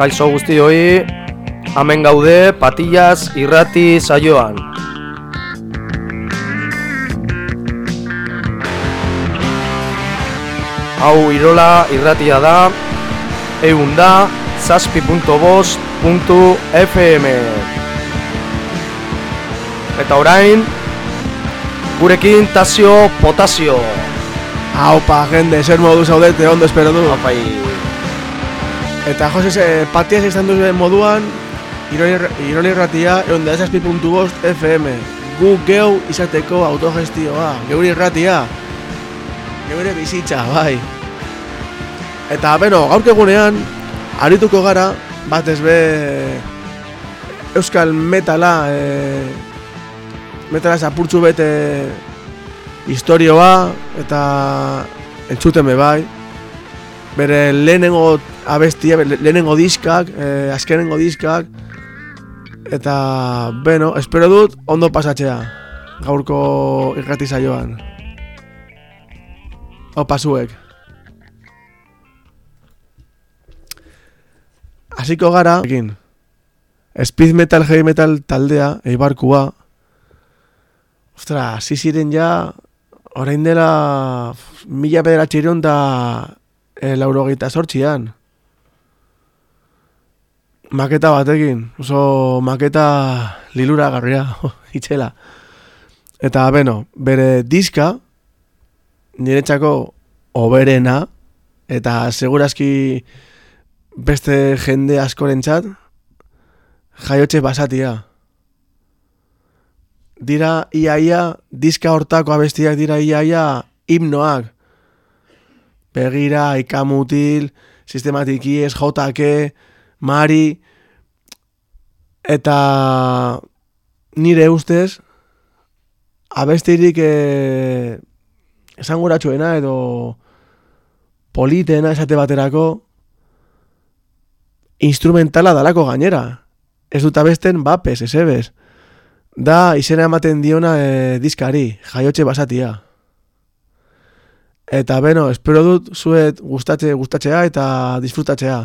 Kaixo guztioi, hemen gaude Patillas Irrati saioan. Hau Irola Irratia da, egun da, zazpi.bost.fm Eta orain, gurekin tazio potasio. Aupa, jende, zer modu zaudete, ondo espero du. Apai, Eta Jose, eh, patiaz izan duzuen moduan, Iroli irratia, egon da esazpi.bost FM. Gu geu izateko autogestioa, geuri irratia. Geure bizitza, bai. Eta, beno, gaurk egunean, arituko gara, batez be, Euskal Metala, e, Metala zapurtzu bete historioa, eta entzuten bai. Bere lehenengo abestia, lehenengo diskak, e, azkenengo diskak, eta, beno, espero dut ondo pasatzea, gaurko irrati saioan. Opa zuek. Hasiko gara, egin. Speed metal, heavy metal taldea, eibarkua. Ostra, hasi ziren ja, orain dela mila bederatxireun da e, laurogeita sortxian. Maketa batekin, oso maketa lilura garria, itxela. Eta, beno, bere diska, niretzako oberena, eta segurazki beste jende askorentzat jaiotxe basatia. Dira iaia, diska hortako abestiak dira iaia himnoak. Begira, ikamutil, sistematiki, ez jotake, mari, eta nire ustez, abestirik eh, esanguratsuena edo politena esate baterako instrumentala dalako gainera. Ez dut abesten bapes, esebes. Da izena ematen diona e, diskari, jaiotxe basatia. Eta beno, espero dut zuet gustatze, gustatzea eta disfrutatzea.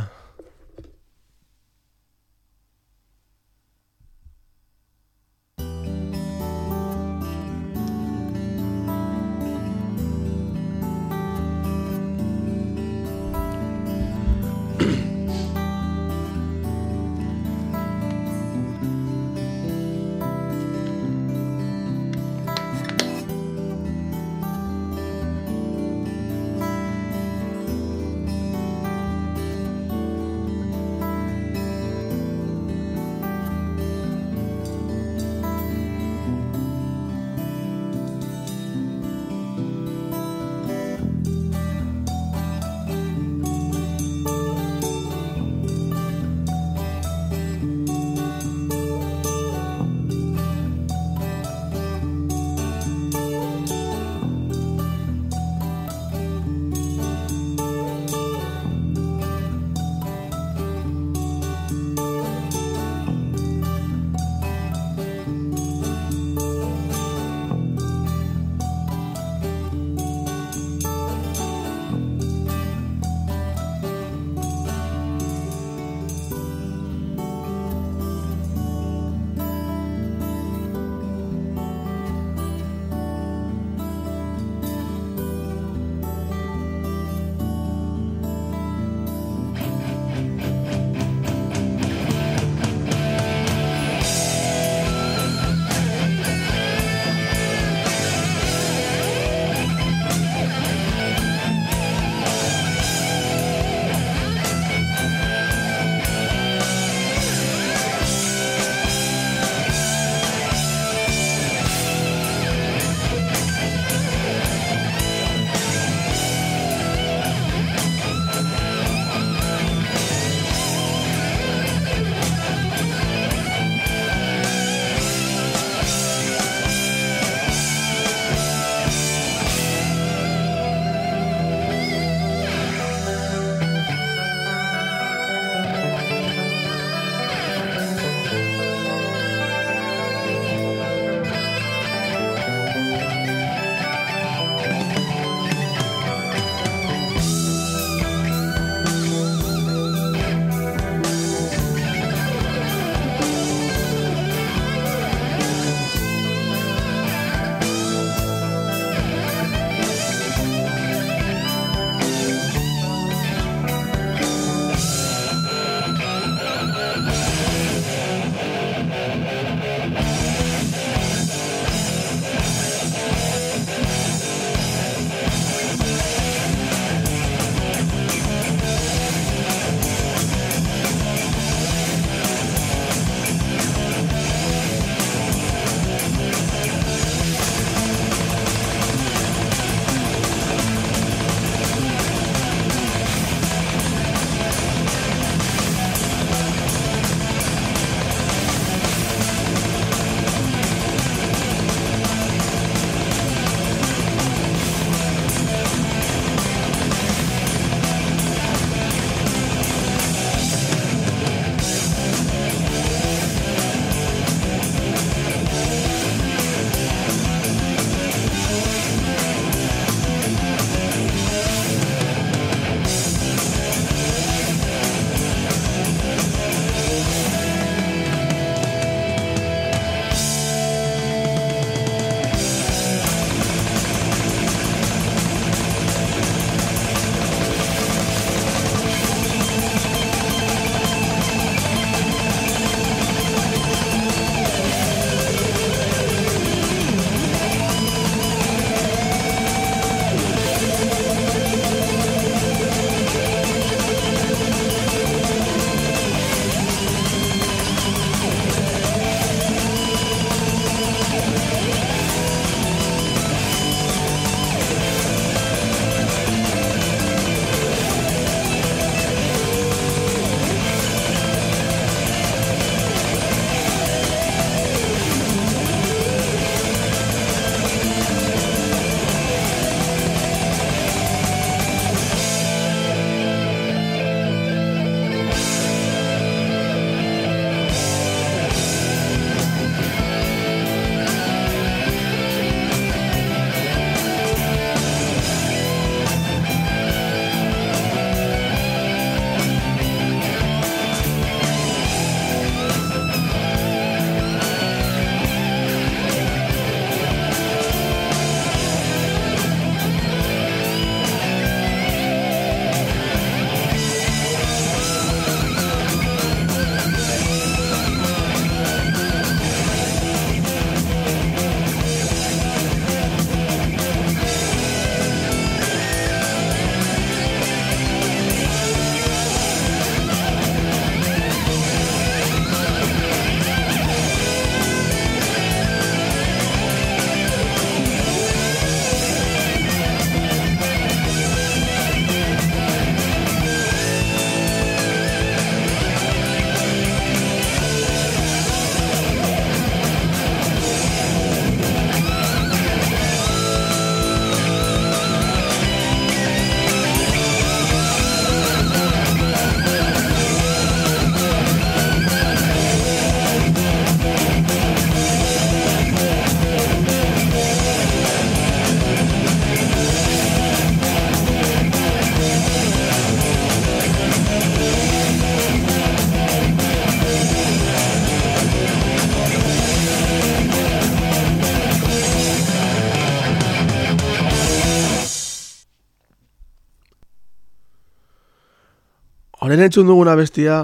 Horen entzun duguna bestia,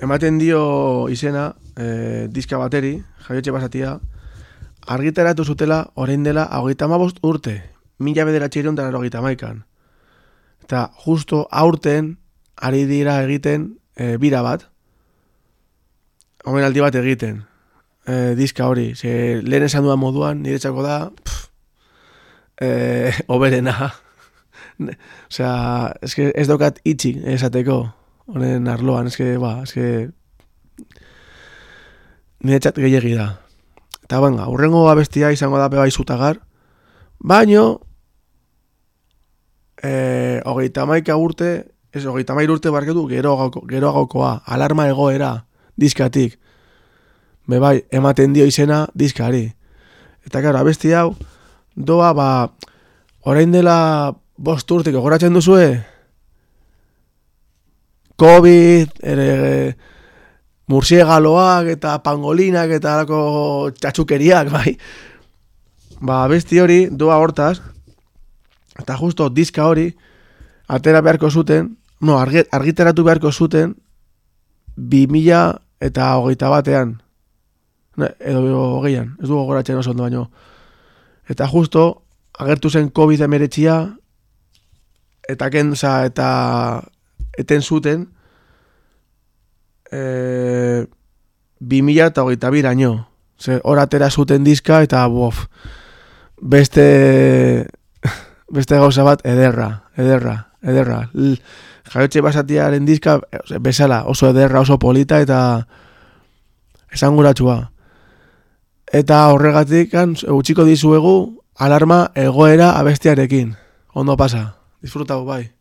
ematen dio izena, e, diska bateri, jaiotxe basatia, argitaratu zutela, orain dela, hogeita bost urte, mila bederatxeirion dara hogeita maikan. Eta justo aurten, ari dira egiten, e, bira bat, omen aldi bat egiten, e, diska hori, ze lehen esan duan moduan, nire txako da, pff, e, oberena, Osea, es que ez daukat itxik esateko honen arloan, es que, ba, es que nire txat gehiagi da. Eta benga, urrengo abestia izango da bai zutagar, baino eh, hogeita maika urte, ez hogeita maik urte barketu gero, gero alarma egoera, diskatik. Bebai, ematen dio izena diskari. Eta gara, abesti hau, doa, ba, orain dela bost urtik gogoratzen duzue? COVID, ere, mursiegaloak eta pangolinak eta alako txatxukeriak, bai. Ba, besti hori, doa hortaz, eta justo diska hori, atera beharko zuten, no, argitaratu beharko zuten, 2000 eta hogeita batean, ne, edo hogeian, ez du goratzen oso ondo baino. Eta justo, agertu zen COVID-19, eta ken, oza, eta eten zuten e, bi mila eta hogeita biraino. Ze, oratera zuten diska eta bof, beste beste gauza bat ederra, ederra, ederra. L, jaiotxe basatiaren diska eh, bezala, oso ederra, oso polita eta esanguratua. Eta horregatik utziko dizuegu alarma egoera abestiarekin. Ondo pasa. Disfrutau, bai.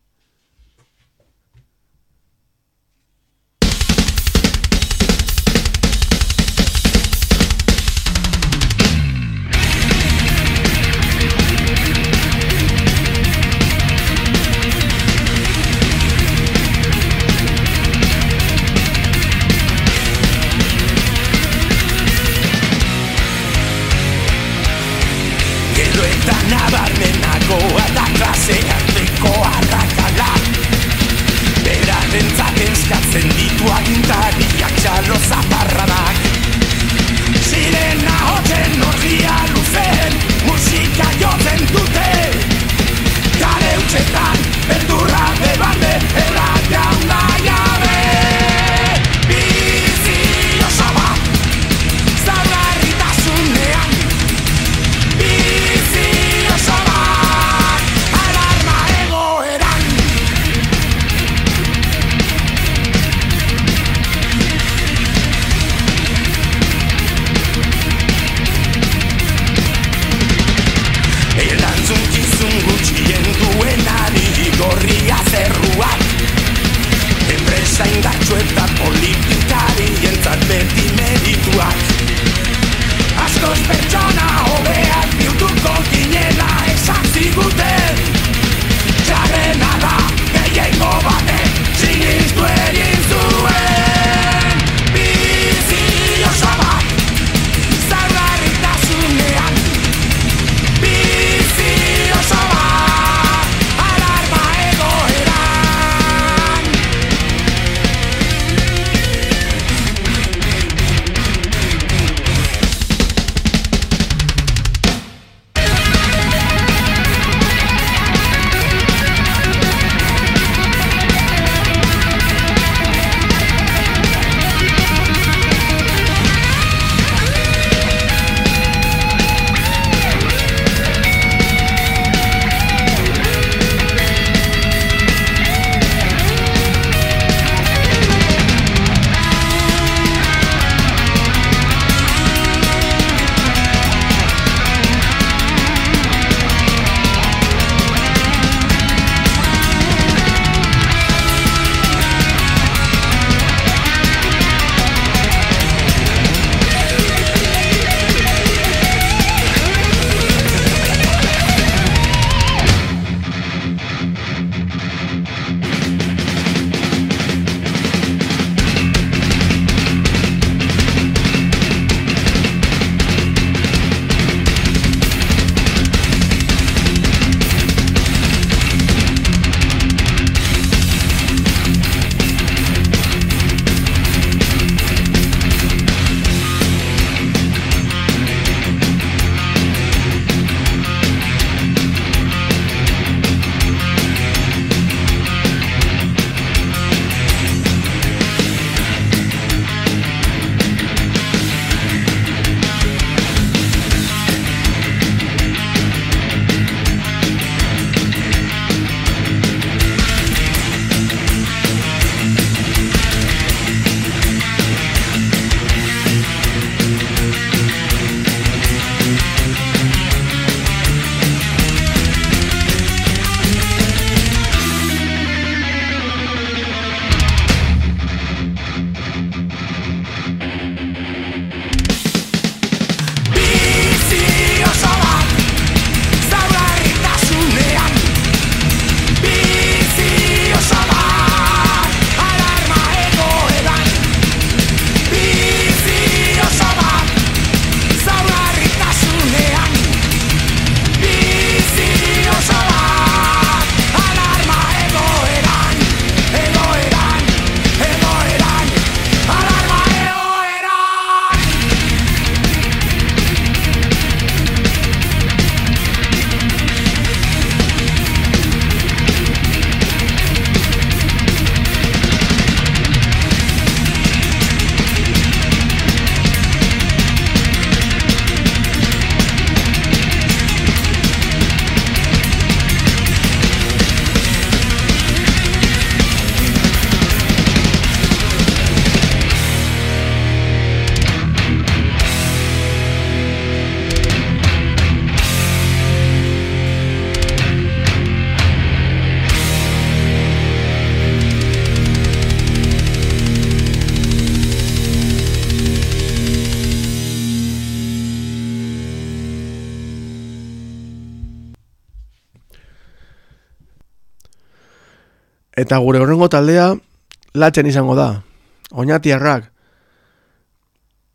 Eta gure horrengo taldea latzen izango da. Oñatiarrak.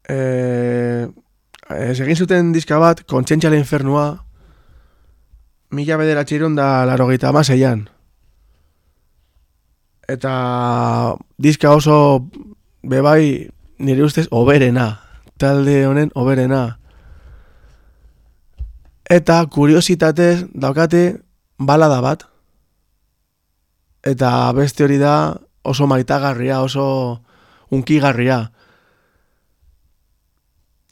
Eh, ez egin zuten diska bat, kontsentxale infernua, mila bedera txiron da laro gita amaseian. Eta diska oso bebai nire ustez oberena, talde honen oberena. Eta kuriositatez daukate balada bat. Eta beste hori da oso maitagarria, oso unkigarria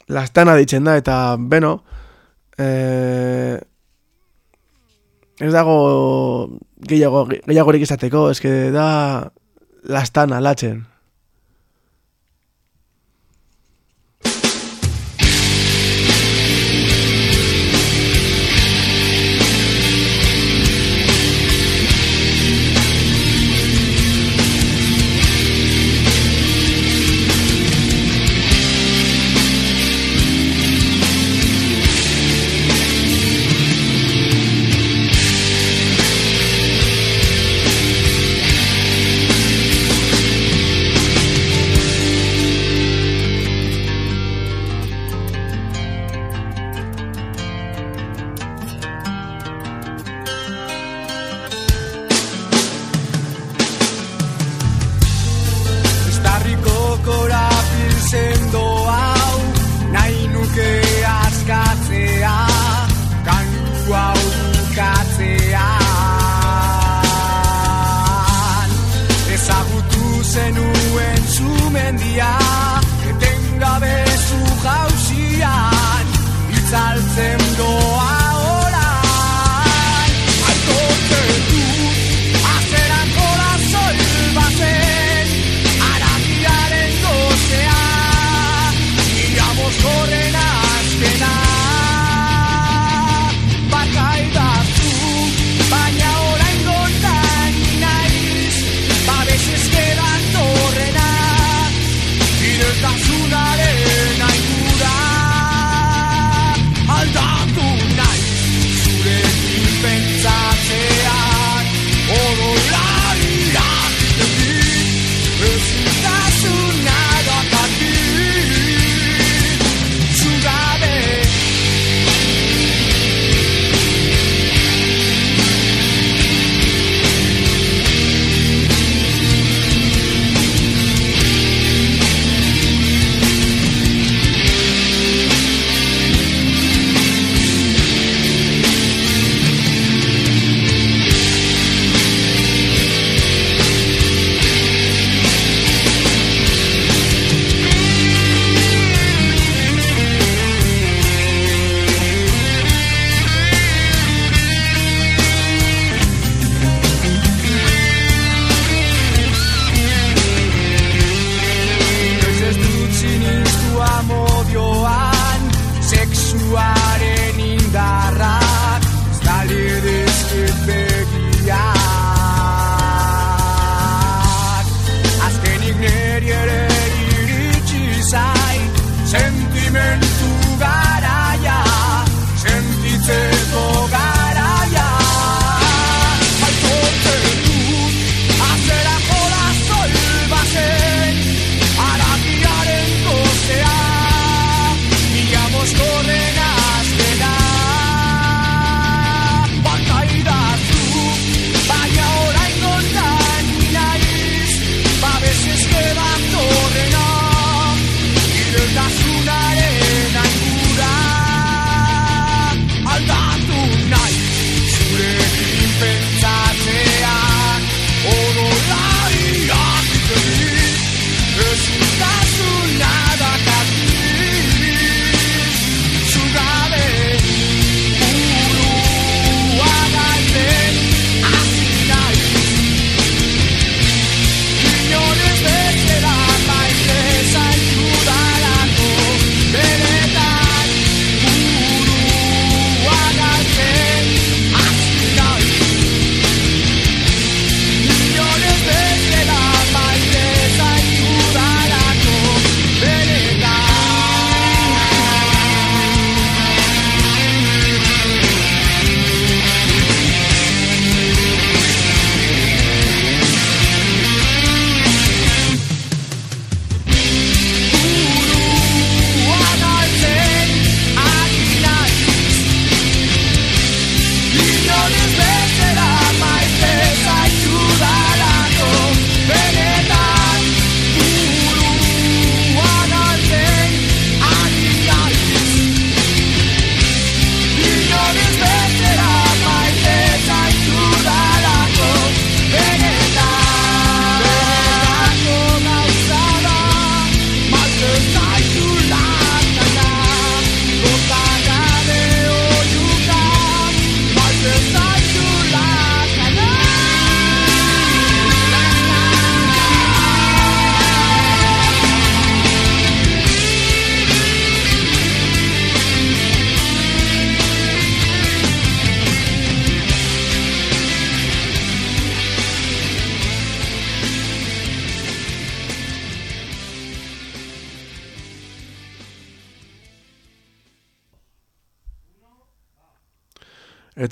lastana ditzen da, eta, beno, e, ez dago gehiago, gehiagorik izateko, eske da lastana latzen.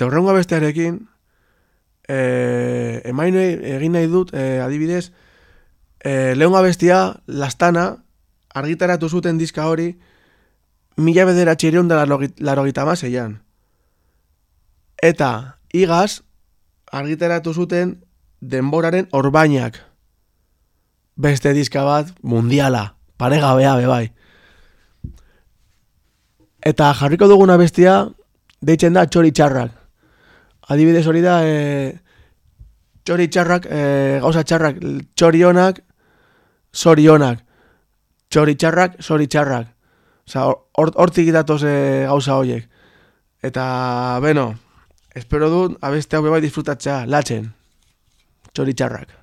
Eta horrengo bestearekin, e, emain egin nahi dut, e, adibidez, e, lehun abestia, lastana, argitaratu zuten diska hori, mila bedera txireun da larogita mazeian. Eta, igaz, argitaratu zuten denboraren orbainak. Beste diska bat, mundiala, paregabea bebai. Eta jarriko duguna bestia, deitzen da txori txarrak. Adibidez hori da, e, txori txarrak, e, gauza txarrak, txori honak, zori honak. Txori txarrak, zori txarrak. Osa, hortik or, datoz e, gauza horiek. Eta, beno, espero dut, abeste hau bebai disfrutatzea, latzen. Txori txarrak.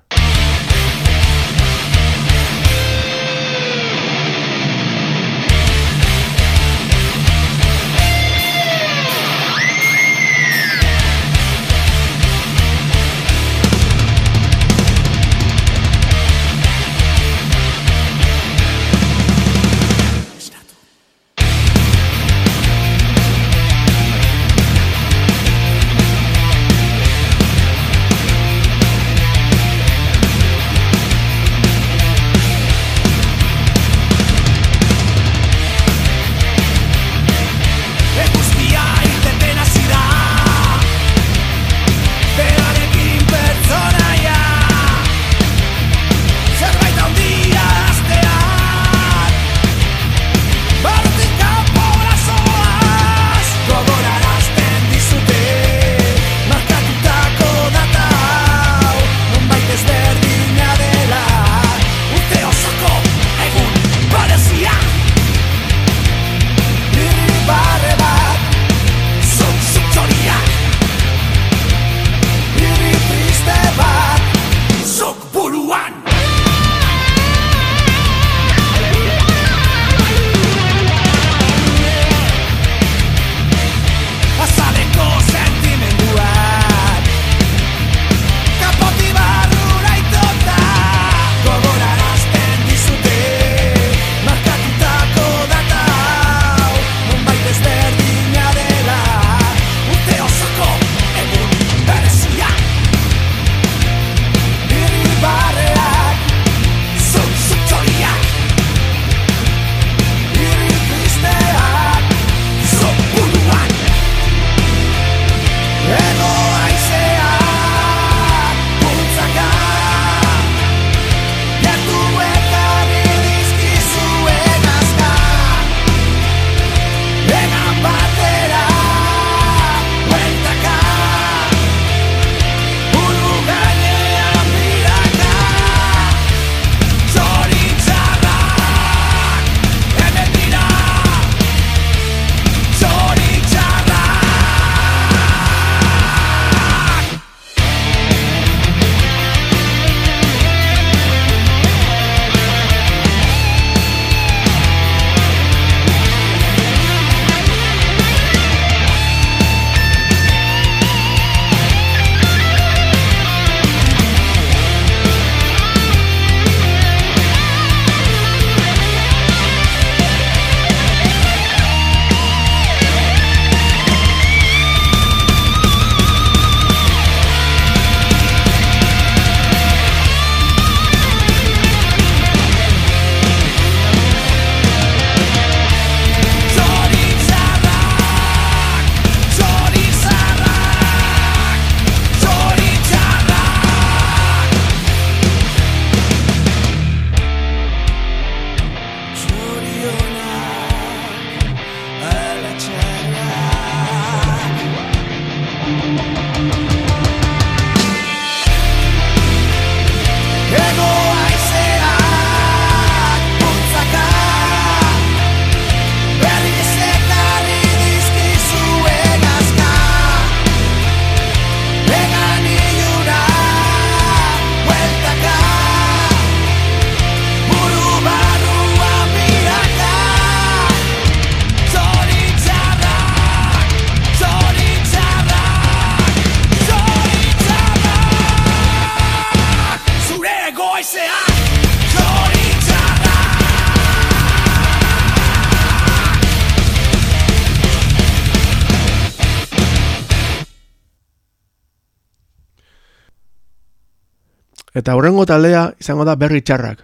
Eta hurrengo taldea izango da berri txarrak.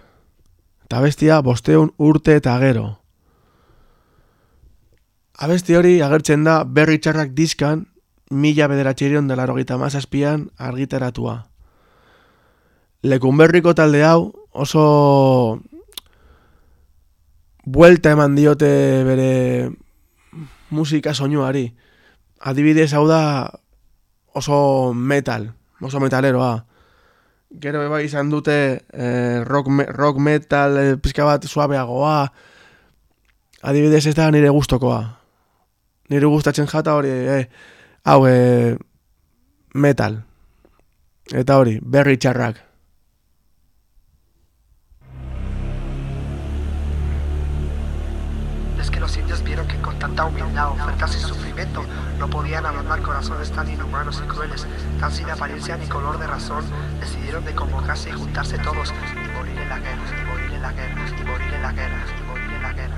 Eta bestia bosteun urte eta gero. Abesti hori agertzen da berri txarrak diskan mila bederatxerion dela rogita mazazpian argitaratua. Lekunberriko talde hau oso buelta eman diote bere musika soinuari. Adibidez hau da oso metal, oso metaleroa. Gero beba izan dute eh, rock, rock metal eh, pizka bat suabeagoa. Adibidez ez da nire gustokoa. Nire gustatzen jata hori, eh, hau eh, metal. Eta hori, berri txarrak. Tanta humildad, ofertas y sufrimiento, no podían abandonar corazones tan inhumanos y crueles, tan sin apariencia ni color de razón, decidieron de convocarse y juntarse todos y morir en la guerra, y morir en la guerra, y morir en la guerra, y morir en la guerra.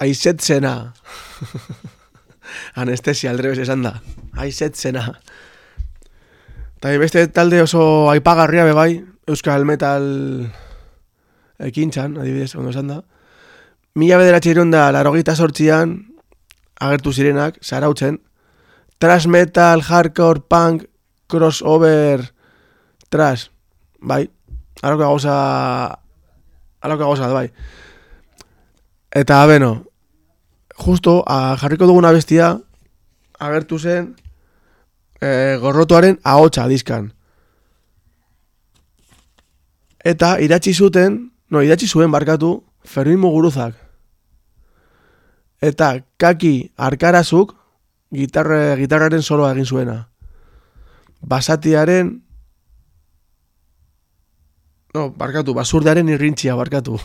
Aizetzena. Anestesia aldrebes esan da. Aizetzena. Eta beste talde oso aipagarria bebai, Euskal Metal ekintxan, adibidez, ondo esan da. Mila bederatxe da, laro sortzian, agertu zirenak, zarautzen, trash metal, hardcore, punk, crossover, trash, bai, aloko gauza, aloko gauza, bai. Eta, beno, justo, a, jarriko duguna bestia, agertu zen, e, gorrotuaren ahotsa dizkan. Eta idatzi zuten, no, idatzi zuen barkatu, Fermin Muguruzak. Eta kaki arkarazuk gitarra, gitarraren soloa egin zuena. Basatiaren No, barkatu, basurdearen irrintxia, barkatu.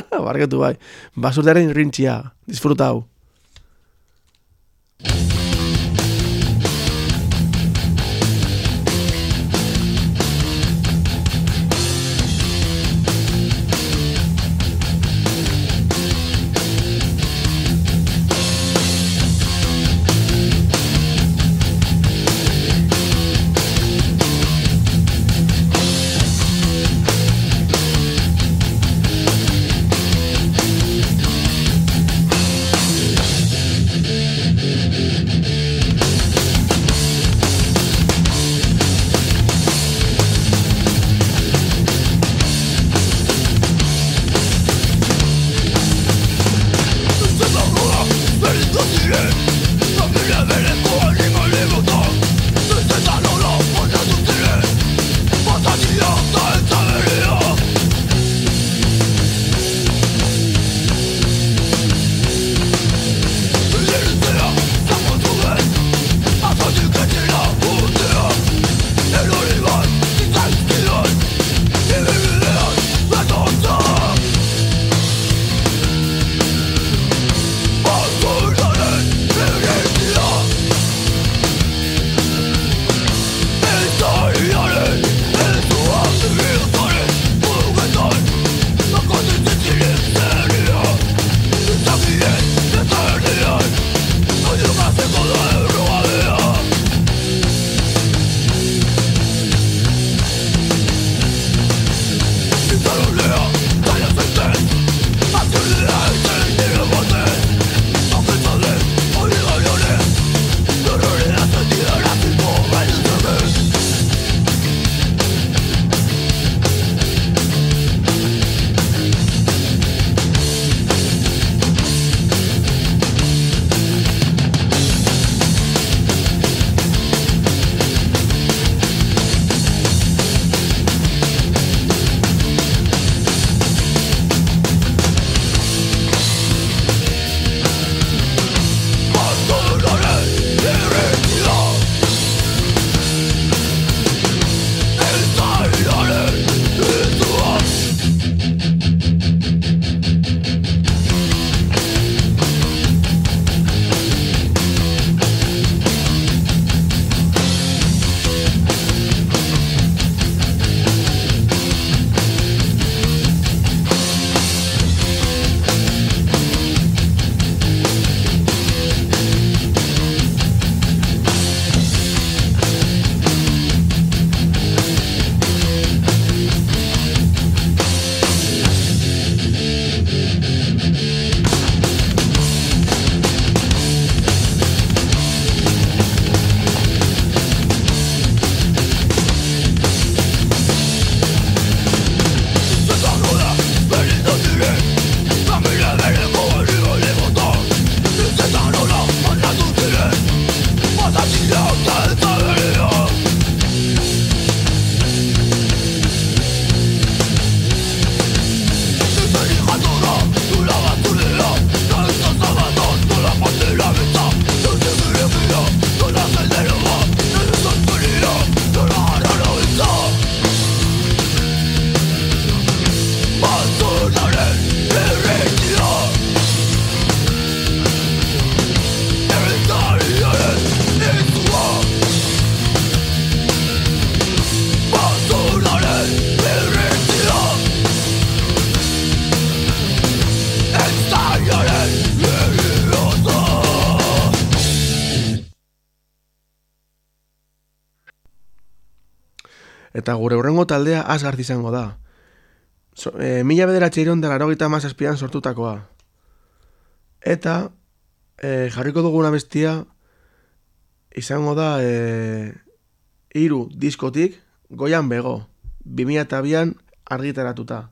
barkatu, bai. Basurdearen irrintxia, disfrutau. Eta gure urrengo taldea asgart izango da. So, e, mila bederatxe iron dela erogita mazazpian sortutakoa. Eta e, jarriko duguna bestia izango da e, iru diskotik goian bego. 2002an argitaratuta.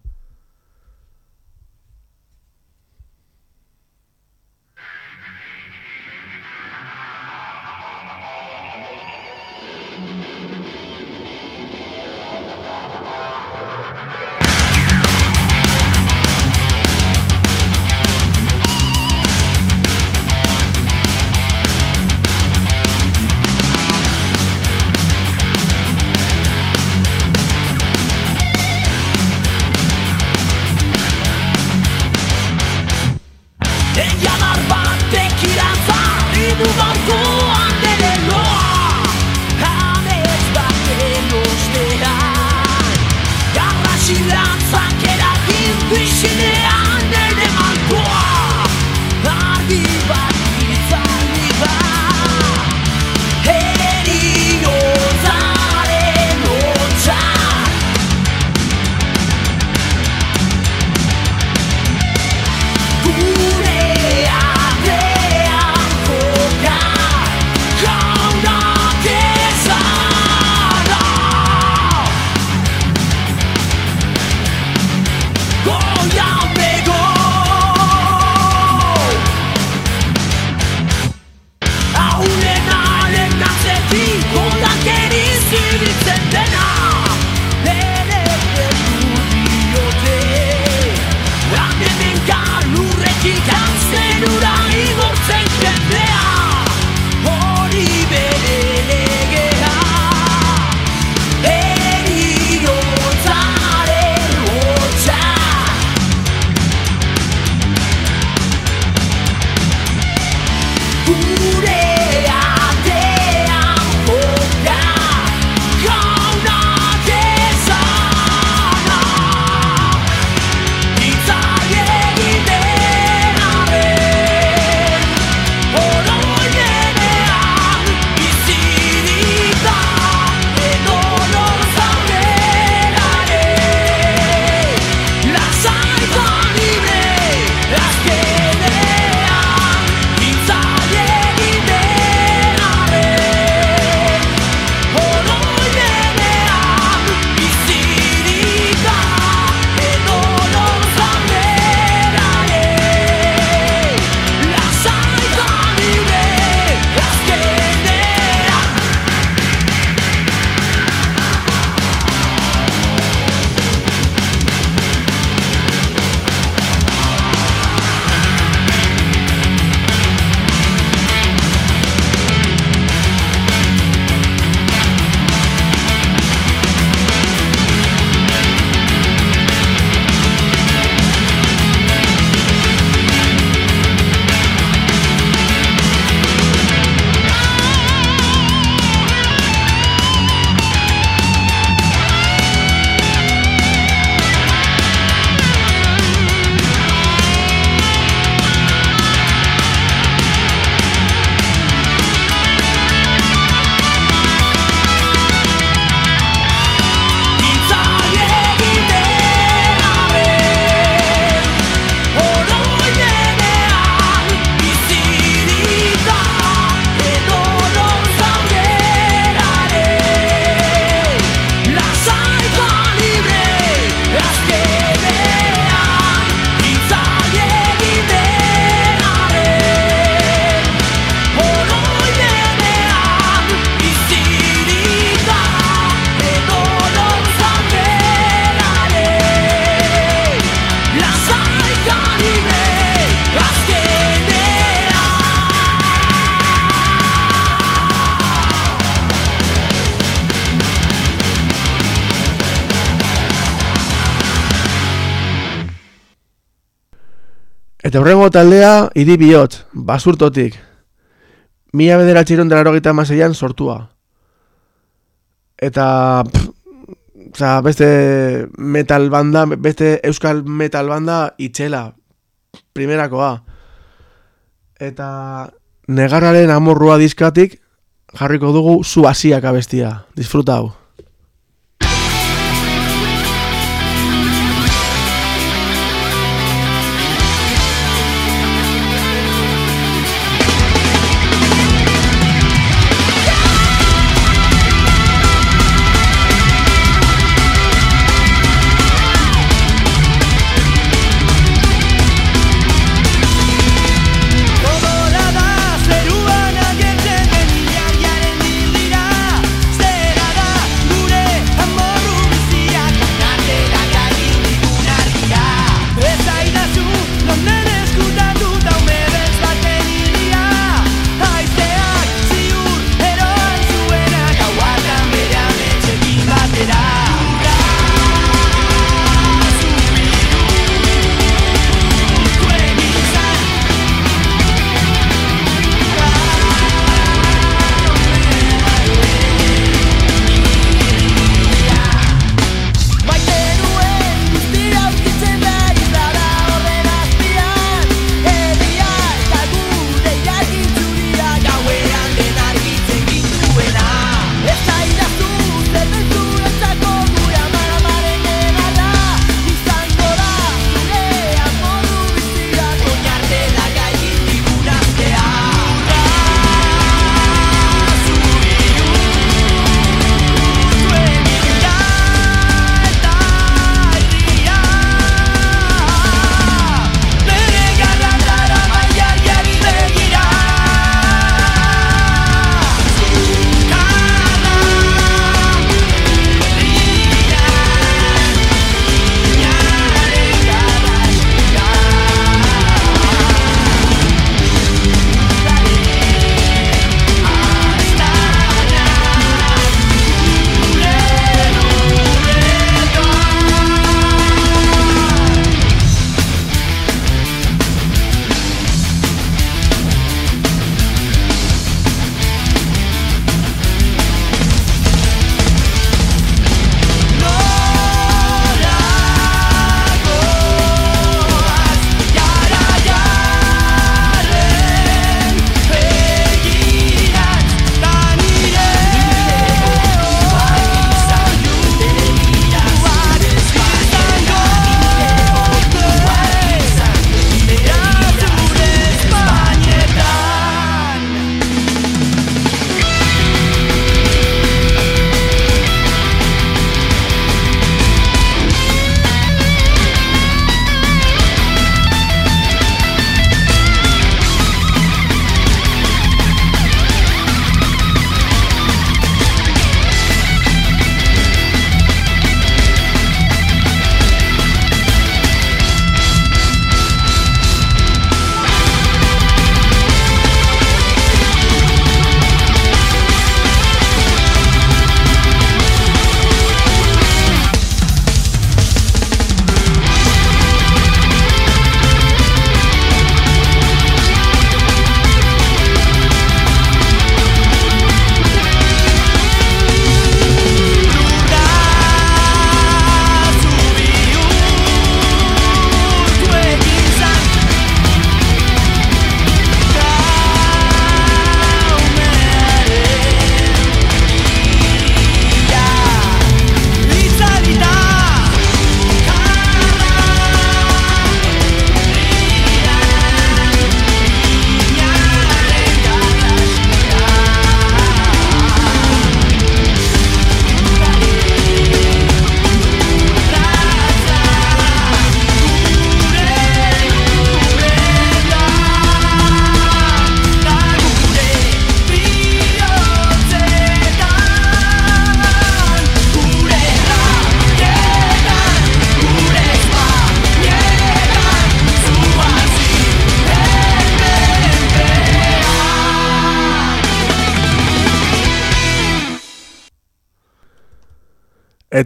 Eta horrengo taldea, idi bihot, basurtotik. Mila bederatxiron dela erogita maseian sortua. Eta, pff, beste metal banda, beste euskal metal banda itxela, primerakoa. Eta negarraren amorrua diskatik jarriko dugu zu abestia. Disfruta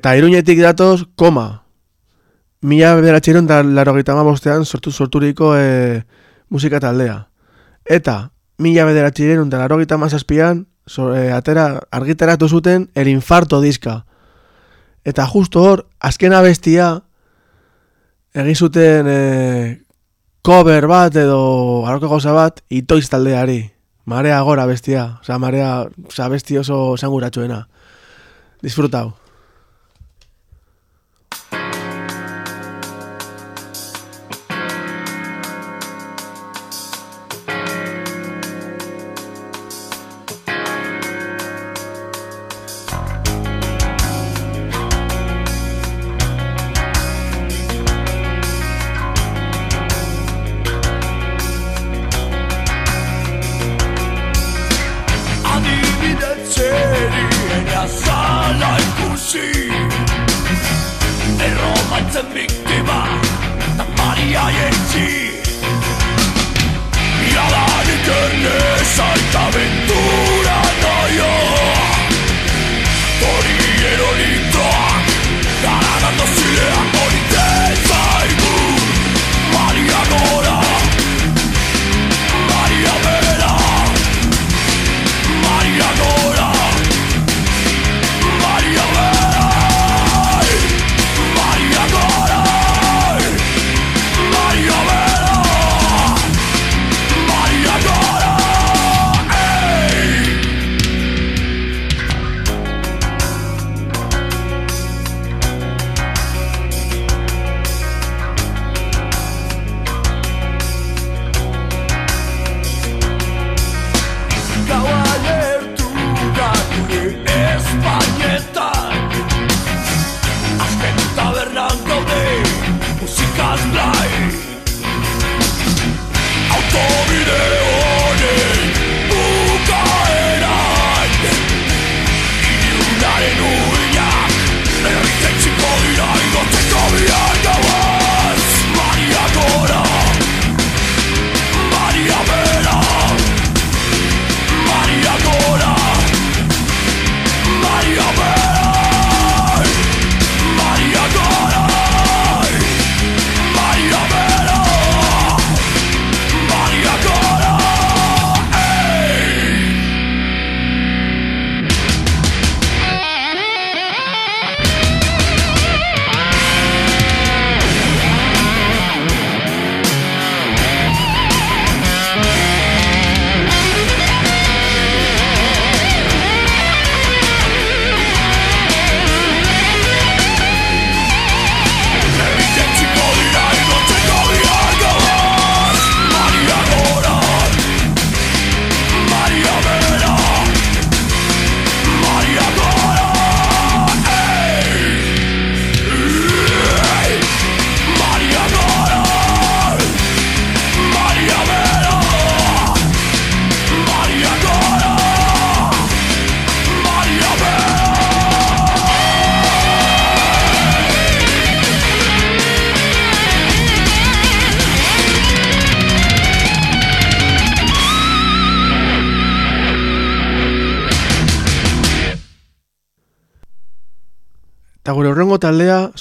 Eta iruñetik datoz, koma. Mila beratxeron da laro bostean sortu sorturiko e, musika taldea. Eta mila bederatxiren da laro zazpian so, e, atera argitaratu zuten el infarto diska. Eta justo hor, azkena bestia egin zuten e, cover bat edo arroke goza bat itoiz taldeari. Marea gora bestia, oza, marea, oza, besti oso sanguratxuena. Disfrutau.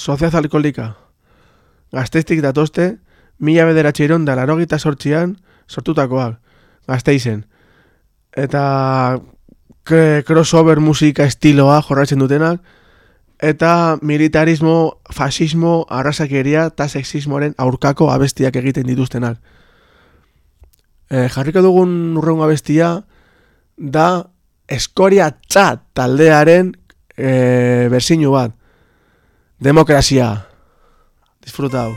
Soziaz Alkolika. Gazteiztik datoste, mila bederatxeiron da larogita sortxian sortutakoak, gazteizen. Eta crossover musika estiloa jorratzen dutenak, eta militarismo, fasismo, arrasakeria eta sexismoaren aurkako abestiak egiten dituztenak. E, jarriko dugun urrengo abestia da eskoria txat taldearen e, bersinu bat. Democracia, Disfrutado.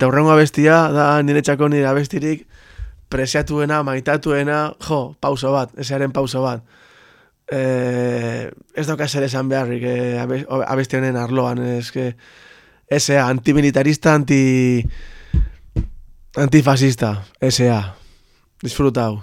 Eta hurrengo abestia da nire txako nire abestirik presiatuena, maitatuena, jo, pauso bat, esearen pauso bat. E, ez dauka zer esan beharrik e, abesti honen arloan, ez que S.A. antimilitarista, anti... antifascista, S.A. Disfrutau.